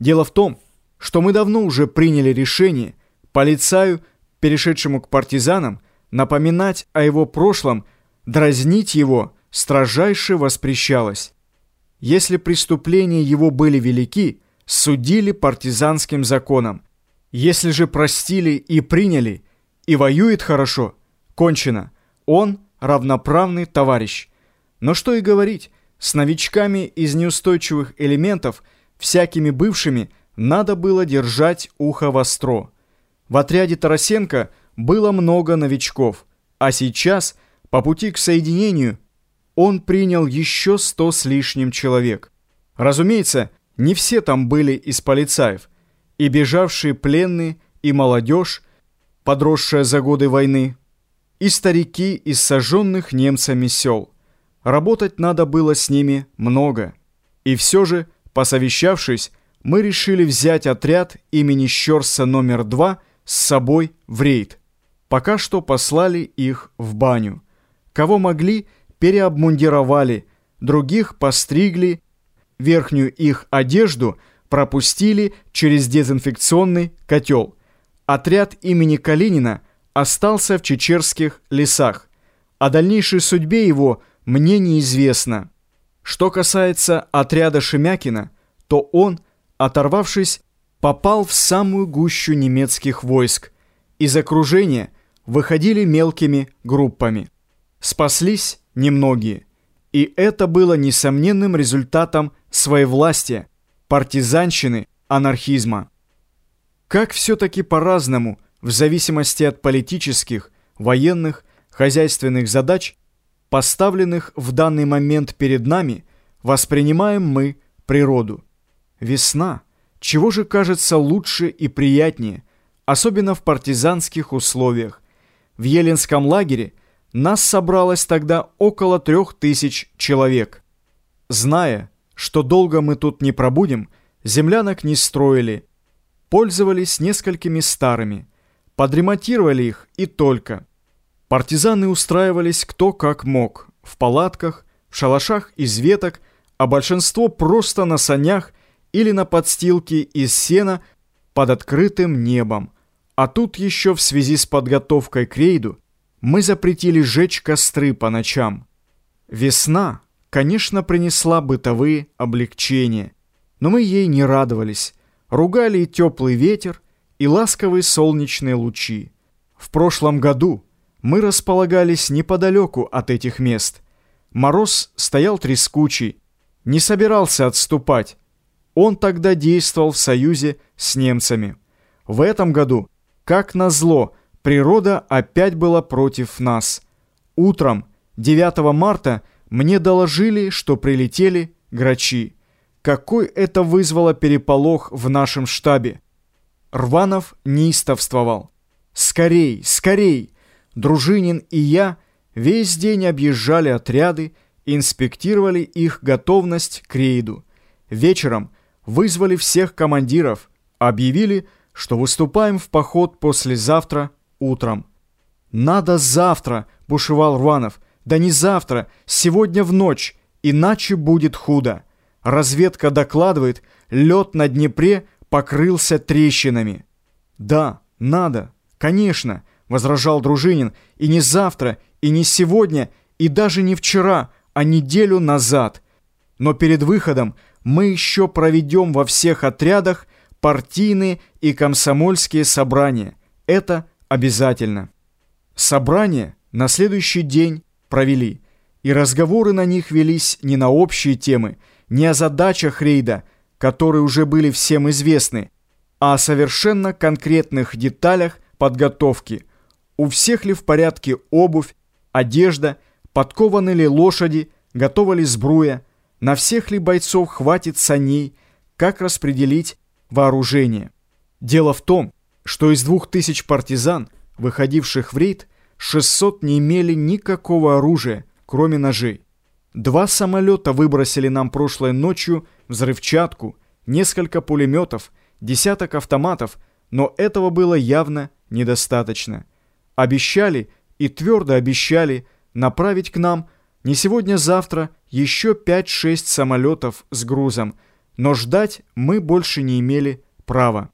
Дело в том, что мы давно уже приняли решение полицаю, перешедшему к партизанам, напоминать о его прошлом, дразнить его строжайше воспрещалось. Если преступления его были велики, судили партизанским законом. Если же простили и приняли, и воюет хорошо, кончено. Он равноправный товарищ. Но что и говорить, с новичками из неустойчивых элементов, всякими бывшими, надо было держать ухо востро. В отряде Тарасенко было много новичков, а сейчас, по пути к соединению, он принял еще сто с лишним человек. Разумеется, не все там были из полицаев, и бежавшие пленные, и молодежь, подросшая за годы войны, и старики из сожженных немцами сел. Работать надо было с ними много. И все же, посовещавшись, мы решили взять отряд имени Щерса номер два с собой в рейд. Пока что послали их в баню. Кого могли, переобмундировали, других постригли, верхнюю их одежду пропустили через дезинфекционный котел. Отряд имени Калинина остался в чечерских лесах. О дальнейшей судьбе его мне неизвестно. Что касается отряда Шемякина, то он, оторвавшись, попал в самую гущу немецких войск. Из окружения выходили мелкими группами. Спаслись немногие. И это было несомненным результатом своевластия, партизанщины, анархизма. Как все-таки по-разному, в зависимости от политических, военных, хозяйственных задач, поставленных в данный момент перед нами, воспринимаем мы природу. Весна. Чего же кажется лучше и приятнее, особенно в партизанских условиях. В Еленском лагере нас собралось тогда около трех тысяч человек. Зная, что долго мы тут не пробудем, землянок не строили, пользовались несколькими старыми, подремонтировали их и только. Партизаны устраивались кто как мог, в палатках, в шалашах из веток, а большинство просто на санях или на подстилке из сена под открытым небом. А тут еще в связи с подготовкой к рейду мы запретили жечь костры по ночам. Весна, конечно, принесла бытовые облегчения, но мы ей не радовались. Ругали и теплый ветер, и ласковые солнечные лучи. В прошлом году мы располагались неподалеку от этих мест. Мороз стоял трескучий, не собирался отступать. Он тогда действовал в союзе с немцами. В этом году, как назло, природа опять была против нас. Утром 9 марта мне доложили, что прилетели грачи. Какой это вызвало переполох в нашем штабе. Рванов неистовствовал. «Скорей, скорей!» Дружинин и я весь день объезжали отряды, инспектировали их готовность к рейду. Вечером вызвали всех командиров, объявили, что выступаем в поход послезавтра утром. «Надо завтра!» – бушевал Рванов. «Да не завтра, сегодня в ночь, иначе будет худо!» Разведка докладывает, лед на Днепре покрылся трещинами. «Да, надо, конечно!» — возражал Дружинин, — «и не завтра, и не сегодня, и даже не вчера, а неделю назад. Но перед выходом мы еще проведем во всех отрядах партийные и комсомольские собрания. Это обязательно». Собрания на следующий день провели, и разговоры на них велись не на общие темы, не о задачах рейда, которые уже были всем известны, а о совершенно конкретных деталях подготовки – у всех ли в порядке обувь, одежда, подкованы ли лошади, готова ли сбруя, на всех ли бойцов хватит саней, как распределить вооружение. Дело в том, что из двух тысяч партизан, выходивших в рейд, 600 не имели никакого оружия, кроме ножей. Два самолета выбросили нам прошлой ночью взрывчатку, несколько пулеметов, десяток автоматов, но этого было явно недостаточно обещали и твердо обещали направить к нам не сегодня-завтра еще 5-6 самолетов с грузом, но ждать мы больше не имели права.